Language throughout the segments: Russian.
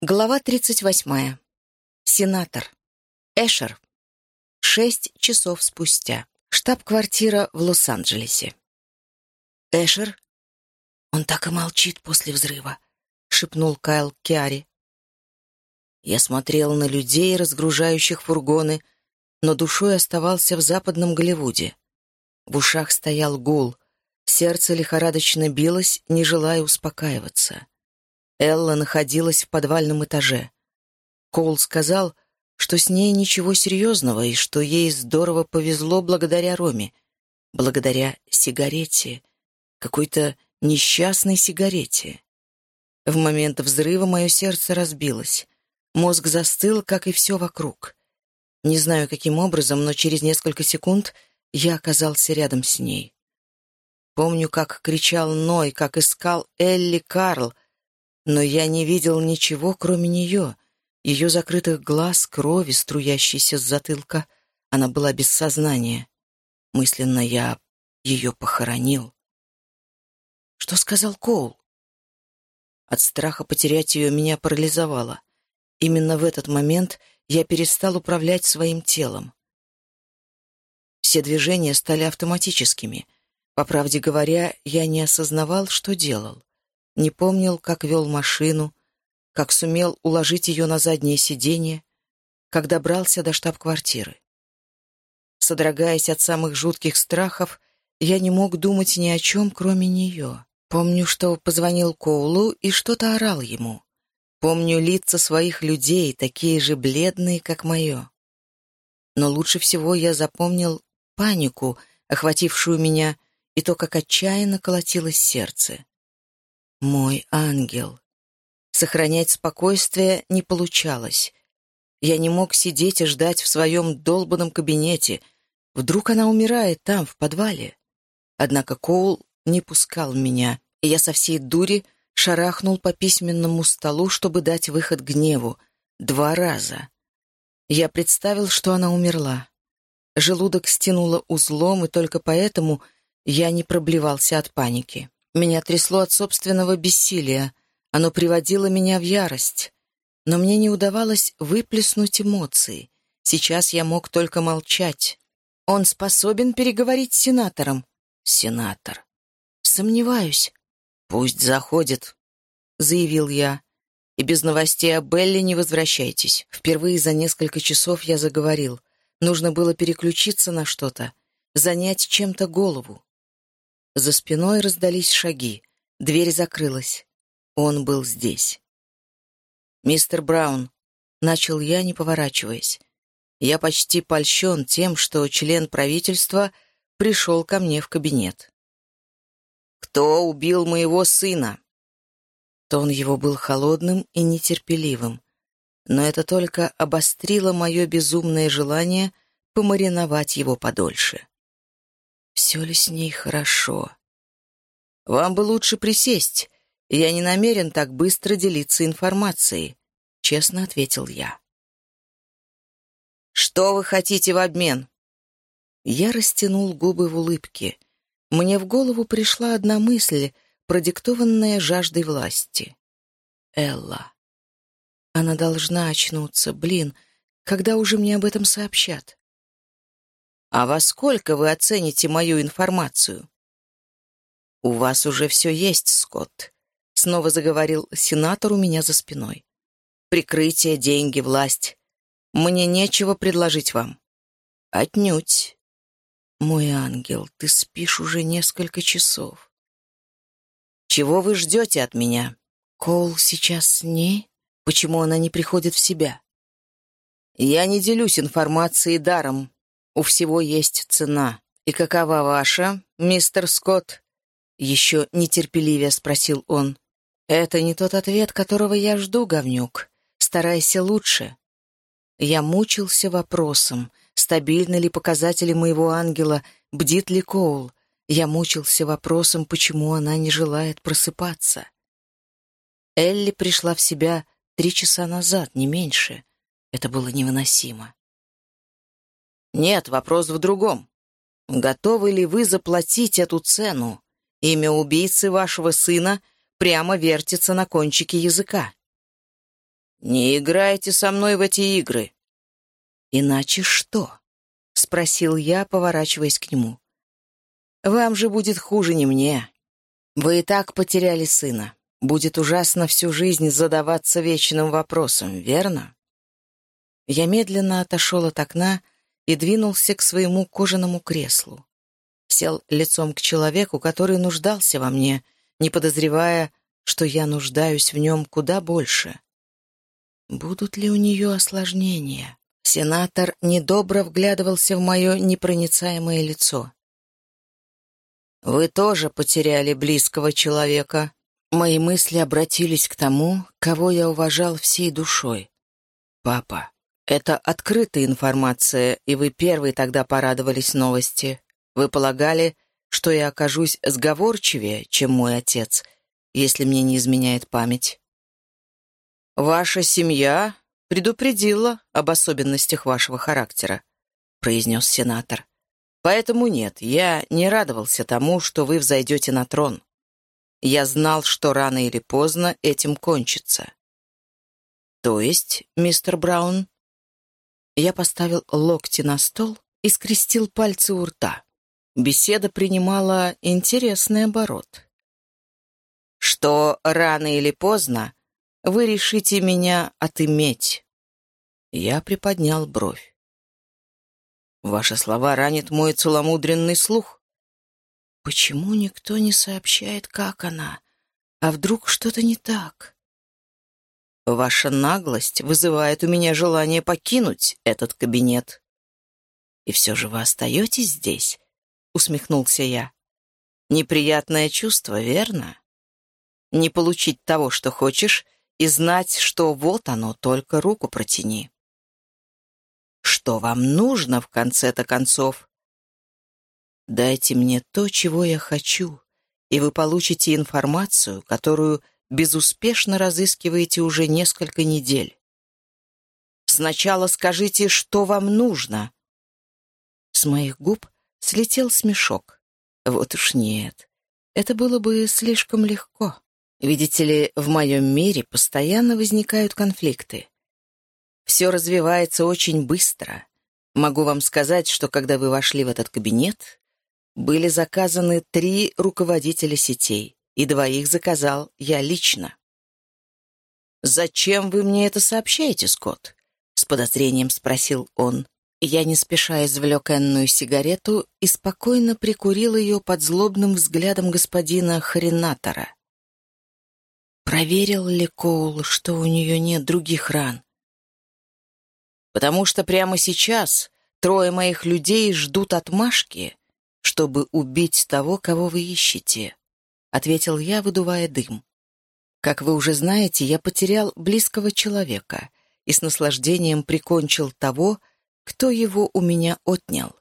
Глава 38. Сенатор. Эшер. Шесть часов спустя. Штаб-квартира в Лос-Анджелесе. «Эшер?» «Он так и молчит после взрыва», — шепнул Кайл Киари. Я смотрел на людей, разгружающих фургоны, но душой оставался в западном Голливуде. В ушах стоял гул, сердце лихорадочно билось, не желая успокаиваться. Элла находилась в подвальном этаже. Коул сказал, что с ней ничего серьезного и что ей здорово повезло благодаря Роме, благодаря сигарете, какой-то несчастной сигарете. В момент взрыва мое сердце разбилось. Мозг застыл, как и все вокруг. Не знаю, каким образом, но через несколько секунд я оказался рядом с ней. Помню, как кричал Ной, как искал Элли Карл — но я не видел ничего, кроме нее, ее закрытых глаз, крови, струящейся с затылка. Она была без сознания. Мысленно я ее похоронил. Что сказал Коул? От страха потерять ее меня парализовало. Именно в этот момент я перестал управлять своим телом. Все движения стали автоматическими. По правде говоря, я не осознавал, что делал не помнил, как вел машину, как сумел уложить ее на заднее сиденье, как добрался до штаб-квартиры. Содрогаясь от самых жутких страхов, я не мог думать ни о чем, кроме нее. Помню, что позвонил Коулу и что-то орал ему. Помню лица своих людей, такие же бледные, как мое. Но лучше всего я запомнил панику, охватившую меня, и то, как отчаянно колотилось сердце. Мой ангел. Сохранять спокойствие не получалось. Я не мог сидеть и ждать в своем долбанном кабинете. Вдруг она умирает там, в подвале. Однако Коул не пускал меня, и я со всей дури шарахнул по письменному столу, чтобы дать выход гневу. Два раза. Я представил, что она умерла. Желудок стянуло узлом, и только поэтому я не проблевался от паники. Меня трясло от собственного бессилия. Оно приводило меня в ярость. Но мне не удавалось выплеснуть эмоции. Сейчас я мог только молчать. Он способен переговорить с сенатором. Сенатор. Сомневаюсь. Пусть заходит, заявил я. И без новостей о Белле не возвращайтесь. Впервые за несколько часов я заговорил. Нужно было переключиться на что-то, занять чем-то голову. За спиной раздались шаги. Дверь закрылась. Он был здесь. «Мистер Браун», — начал я, не поворачиваясь, — «я почти польщен тем, что член правительства пришел ко мне в кабинет». «Кто убил моего сына?» Тон его был холодным и нетерпеливым, но это только обострило мое безумное желание помариновать его подольше. Все ли с ней хорошо? Вам бы лучше присесть. Я не намерен так быстро делиться информацией, честно ответил я. Что вы хотите в обмен? Я растянул губы в улыбке. Мне в голову пришла одна мысль, продиктованная жаждой власти. Элла. Она должна очнуться, блин, когда уже мне об этом сообщат? «А во сколько вы оцените мою информацию?» «У вас уже все есть, Скотт», — снова заговорил сенатор у меня за спиной. «Прикрытие, деньги, власть. Мне нечего предложить вам». «Отнюдь». «Мой ангел, ты спишь уже несколько часов». «Чего вы ждете от меня?» «Коул сейчас с ней? Почему она не приходит в себя?» «Я не делюсь информацией даром», у всего есть цена. И какова ваша, мистер Скотт?» Еще нетерпеливее спросил он. «Это не тот ответ, которого я жду, говнюк. Старайся лучше». Я мучился вопросом, стабильны ли показатели моего ангела, бдит ли Коул. Я мучился вопросом, почему она не желает просыпаться. Элли пришла в себя три часа назад, не меньше. Это было невыносимо. Нет, вопрос в другом. Готовы ли вы заплатить эту цену? Имя убийцы вашего сына прямо вертится на кончике языка. Не играйте со мной в эти игры». «Иначе что?» — спросил я, поворачиваясь к нему. «Вам же будет хуже не мне. Вы и так потеряли сына. Будет ужасно всю жизнь задаваться вечным вопросом, верно?» Я медленно отошел от окна и двинулся к своему кожаному креслу. Сел лицом к человеку, который нуждался во мне, не подозревая, что я нуждаюсь в нем куда больше. Будут ли у нее осложнения? Сенатор недобро вглядывался в мое непроницаемое лицо. «Вы тоже потеряли близкого человека». Мои мысли обратились к тому, кого я уважал всей душой. «Папа, это открытая информация, и вы первый тогда порадовались новости. Вы полагали, что я окажусь сговорчивее, чем мой отец, если мне не изменяет память. Ваша семья предупредила об особенностях вашего характера, произнес сенатор. Поэтому нет, я не радовался тому, что вы взойдете на трон. Я знал, что рано или поздно этим кончится. То есть, мистер Браун, я поставил локти на стол и скрестил пальцы у рта. Беседа принимала интересный оборот. «Что рано или поздно вы решите меня отыметь?» Я приподнял бровь. «Ваши слова ранят мой целомудренный слух. Почему никто не сообщает, как она? А вдруг что-то не так?» Ваша наглость вызывает у меня желание покинуть этот кабинет. И все же вы остаетесь здесь, — усмехнулся я. Неприятное чувство, верно? Не получить того, что хочешь, и знать, что вот оно, только руку протяни. Что вам нужно в конце-то концов? Дайте мне то, чего я хочу, и вы получите информацию, которую безуспешно разыскиваете уже несколько недель. Сначала скажите, что вам нужно. С моих губ слетел смешок. Вот уж нет. Это было бы слишком легко. Видите ли, в моем мире постоянно возникают конфликты. Все развивается очень быстро. Могу вам сказать, что когда вы вошли в этот кабинет, были заказаны три руководителя сетей и двоих заказал я лично. «Зачем вы мне это сообщаете, Скотт?» — с подозрением спросил он. Я не спеша извлек энную сигарету и спокойно прикурил ее под злобным взглядом господина Хренатора. Проверил ли Коул, что у нее нет других ран? «Потому что прямо сейчас трое моих людей ждут отмашки, чтобы убить того, кого вы ищете. — ответил я, выдувая дым. «Как вы уже знаете, я потерял близкого человека и с наслаждением прикончил того, кто его у меня отнял.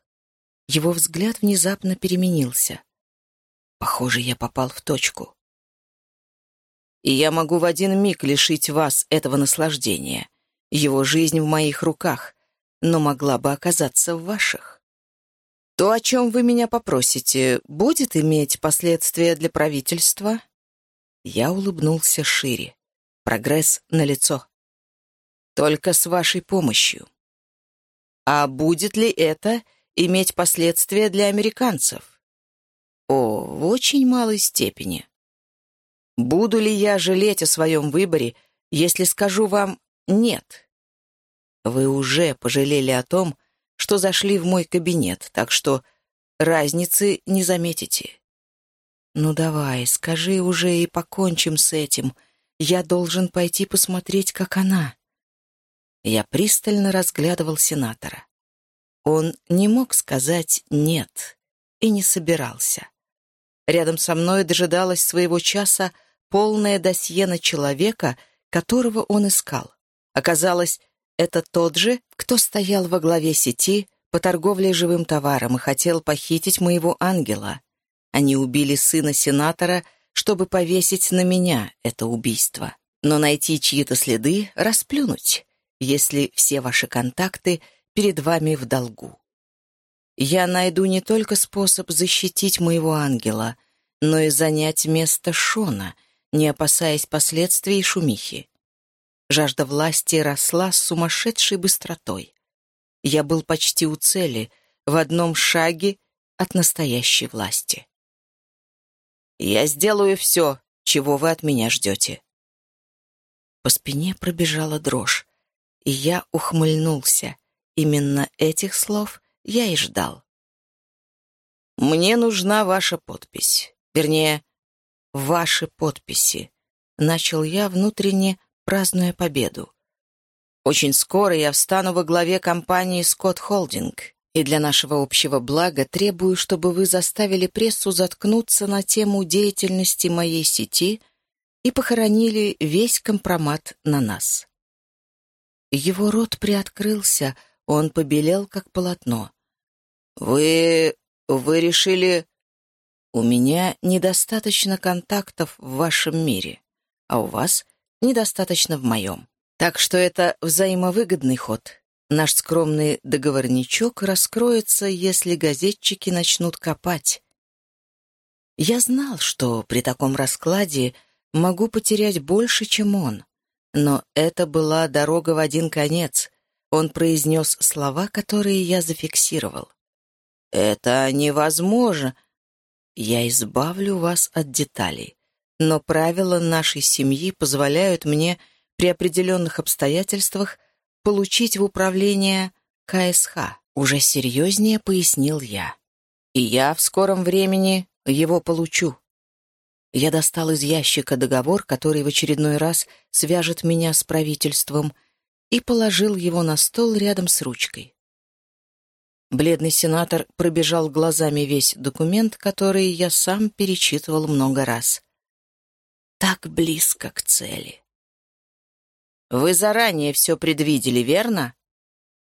Его взгляд внезапно переменился. Похоже, я попал в точку. И я могу в один миг лишить вас этого наслаждения. Его жизнь в моих руках, но могла бы оказаться в ваших. То, о чем вы меня попросите, будет иметь последствия для правительства?» Я улыбнулся шире. Прогресс налицо. «Только с вашей помощью». «А будет ли это иметь последствия для американцев?» «О, в очень малой степени. Буду ли я жалеть о своем выборе, если скажу вам «нет»?» Вы уже пожалели о том, что зашли в мой кабинет, так что разницы не заметите. Ну давай, скажи уже и покончим с этим. Я должен пойти посмотреть, как она. Я пристально разглядывал сенатора. Он не мог сказать «нет» и не собирался. Рядом со мной дожидалась своего часа полное досье на человека, которого он искал. Оказалось, это тот же, кто стоял во главе сети по торговле живым товаром и хотел похитить моего ангела. Они убили сына сенатора, чтобы повесить на меня это убийство. Но найти чьи-то следы — расплюнуть, если все ваши контакты перед вами в долгу. Я найду не только способ защитить моего ангела, но и занять место Шона, не опасаясь последствий шумихи. Жажда власти росла с сумасшедшей быстротой. Я был почти у цели, в одном шаге от настоящей власти. «Я сделаю все, чего вы от меня ждете». По спине пробежала дрожь, и я ухмыльнулся. Именно этих слов я и ждал. «Мне нужна ваша подпись. Вернее, ваши подписи», — начал я внутренне, празднуя победу. «Очень скоро я встану во главе компании «Скотт Холдинг», и для нашего общего блага требую, чтобы вы заставили прессу заткнуться на тему деятельности моей сети и похоронили весь компромат на нас. Его рот приоткрылся, он побелел, как полотно. «Вы... вы решили...» «У меня недостаточно контактов в вашем мире, а у вас недостаточно в моем. Так что это взаимовыгодный ход. Наш скромный договорничок раскроется, если газетчики начнут копать. Я знал, что при таком раскладе могу потерять больше, чем он. Но это была дорога в один конец. Он произнес слова, которые я зафиксировал. «Это невозможно. Я избавлю вас от деталей. Но правила нашей семьи позволяют мне при определенных обстоятельствах получить в управление КСХ, уже серьезнее пояснил я. И я в скором времени его получу. Я достал из ящика договор, который в очередной раз свяжет меня с правительством, и положил его на стол рядом с ручкой. Бледный сенатор пробежал глазами весь документ, который я сам перечитывал много раз. Так близко к цели. Вы заранее все предвидели, верно?»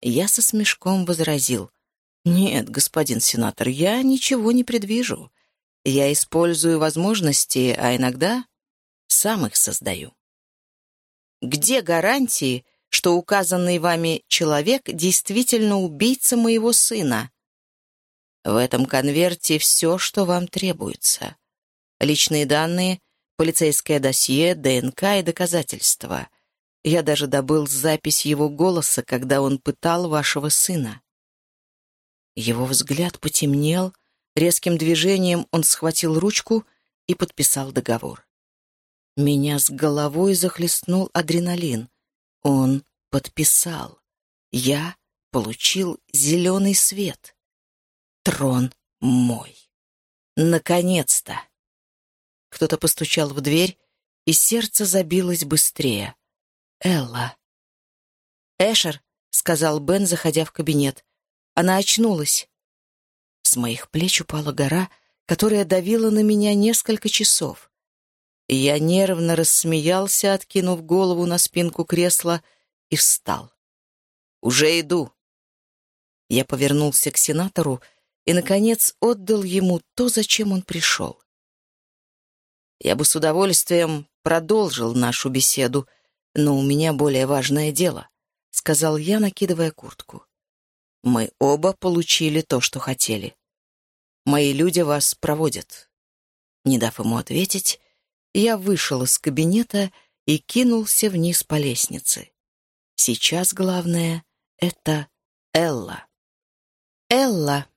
Я со смешком возразил. «Нет, господин сенатор, я ничего не предвижу. Я использую возможности, а иногда сам их создаю». «Где гарантии, что указанный вами человек действительно убийца моего сына?» «В этом конверте все, что вам требуется. Личные данные, полицейское досье, ДНК и доказательства — я даже добыл запись его голоса, когда он пытал вашего сына. Его взгляд потемнел, резким движением он схватил ручку и подписал договор. Меня с головой захлестнул адреналин. Он подписал. Я получил зеленый свет. Трон мой. Наконец-то! Кто-то постучал в дверь, и сердце забилось быстрее. Элла. «Эшер», — сказал Бен, заходя в кабинет. Она очнулась. С моих плеч упала гора, которая давила на меня несколько часов. Я нервно рассмеялся, откинув голову на спинку кресла, и встал. «Уже иду». Я повернулся к сенатору и, наконец, отдал ему то, зачем он пришел. Я бы с удовольствием продолжил нашу беседу, — но у меня более важное дело», — сказал я, накидывая куртку. «Мы оба получили то, что хотели. Мои люди вас проводят». Не дав ему ответить, я вышел из кабинета и кинулся вниз по лестнице. Сейчас главное — это Элла. Элла.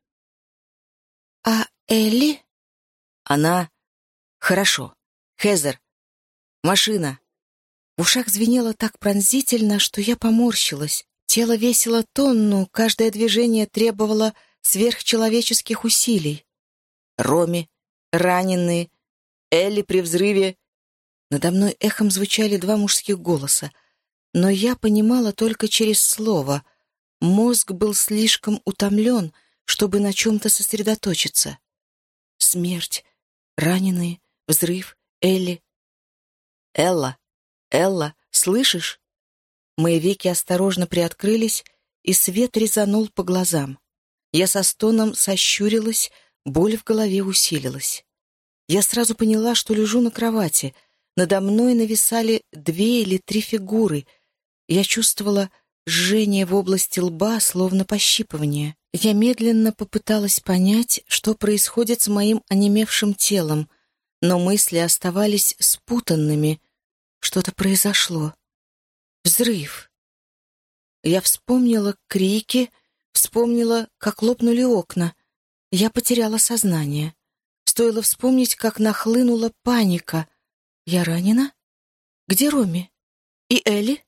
А Элли? Она... Хорошо. Хезер. Машина. В ушах звенело так пронзительно, что я поморщилась. Тело весило тонну, каждое движение требовало сверхчеловеческих усилий. Роми, раненые, Элли при взрыве. Надо мной эхом звучали два мужских голоса, но я понимала только через слово. Мозг был слишком утомлен, чтобы на чем-то сосредоточиться. Смерть, раненые, взрыв, Элли. Элла. «Элла, слышишь?» Мои веки осторожно приоткрылись, и свет резанул по глазам. Я со стоном сощурилась, боль в голове усилилась. Я сразу поняла, что лежу на кровати. Надо мной нависали две или три фигуры. Я чувствовала жжение в области лба, словно пощипывание. Я медленно попыталась понять, что происходит с моим онемевшим телом, но мысли оставались спутанными — что-то произошло. Взрыв. Я вспомнила крики, вспомнила, как лопнули окна. Я потеряла сознание. Стоило вспомнить, как нахлынула паника. Я ранена? Где Роми? И Элли?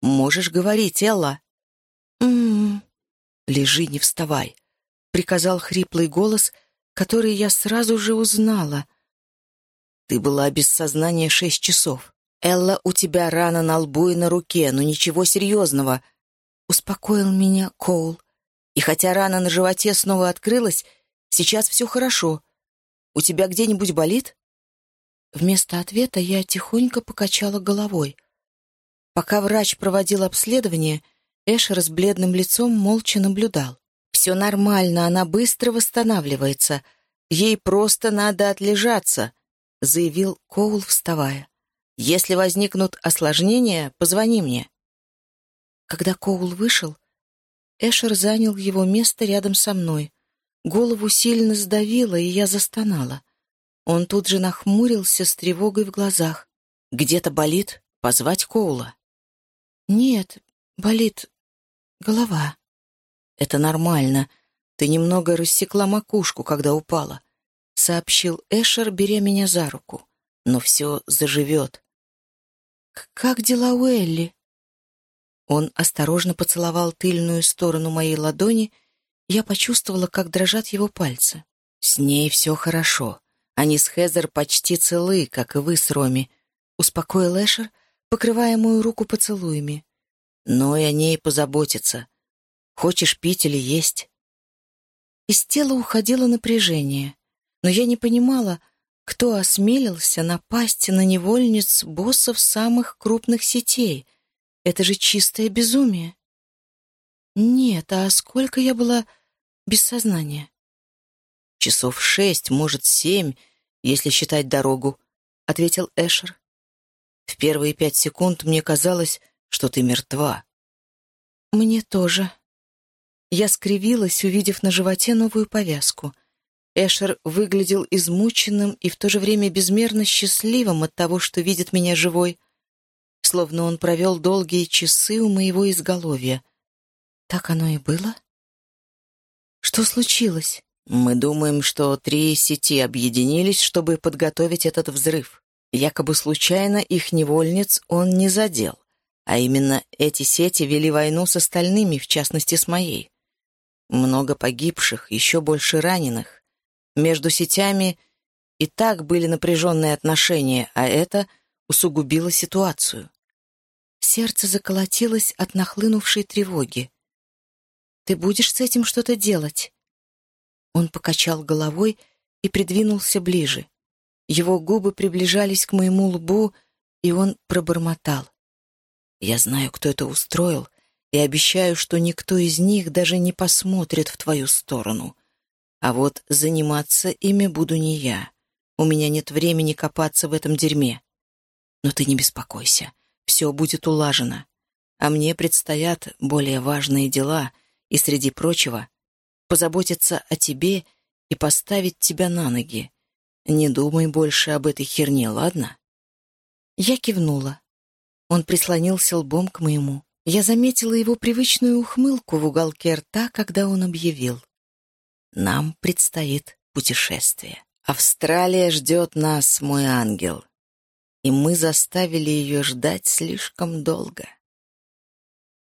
«Можешь говорить, Элла». «М-м-м». «Лежи, не вставай», — приказал хриплый голос, который я сразу же узнала. «Ты была без сознания шесть часов. Элла, у тебя рана на лбу и на руке, но ничего серьезного», — успокоил меня Коул. «И хотя рана на животе снова открылась, сейчас все хорошо. У тебя где-нибудь болит?» Вместо ответа я тихонько покачала головой. Пока врач проводил обследование, Эшер с бледным лицом молча наблюдал. «Все нормально, она быстро восстанавливается. Ей просто надо отлежаться», — заявил Коул, вставая. «Если возникнут осложнения, позвони мне». Когда Коул вышел, Эшер занял его место рядом со мной. Голову сильно сдавило, и я застонала. Он тут же нахмурился с тревогой в глазах. «Где-то болит? Позвать Коула?» «Нет, болит голова». «Это нормально. Ты немного рассекла макушку, когда упала», — сообщил Эшер, беря меня за руку. «Но все заживет». «Как дела у Элли?» Он осторожно поцеловал тыльную сторону моей ладони, я почувствовала, как дрожат его пальцы. «С ней все хорошо. Они с Хезер почти целы, как и вы с Роми», — успокоил Эшер, — покрывая мою руку поцелуями. Но и о ней позаботиться. Хочешь пить или есть? Из тела уходило напряжение, но я не понимала, кто осмелился напасть на невольниц боссов самых крупных сетей. Это же чистое безумие. Нет, а сколько я была без сознания? Часов шесть, может, семь, если считать дорогу, — ответил Эшер. В первые пять секунд мне казалось, что ты мертва. Мне тоже. Я скривилась, увидев на животе новую повязку. Эшер выглядел измученным и в то же время безмерно счастливым от того, что видит меня живой, словно он провел долгие часы у моего изголовья. Так оно и было? Что случилось? Мы думаем, что три сети объединились, чтобы подготовить этот взрыв. Якобы случайно их невольниц он не задел, а именно эти сети вели войну с остальными, в частности с моей. Много погибших, еще больше раненых. Между сетями и так были напряженные отношения, а это усугубило ситуацию. Сердце заколотилось от нахлынувшей тревоги. «Ты будешь с этим что-то делать?» Он покачал головой и придвинулся ближе. Его губы приближались к моему лбу, и он пробормотал. «Я знаю, кто это устроил, и обещаю, что никто из них даже не посмотрит в твою сторону. А вот заниматься ими буду не я. У меня нет времени копаться в этом дерьме. Но ты не беспокойся, все будет улажено. А мне предстоят более важные дела, и, среди прочего, позаботиться о тебе и поставить тебя на ноги. Не думай больше об этой херне, ладно?» Я кивнула. Он прислонился лбом к моему. Я заметила его привычную ухмылку в уголке рта, когда он объявил. «Нам предстоит путешествие. Австралия ждет нас, мой ангел. И мы заставили ее ждать слишком долго».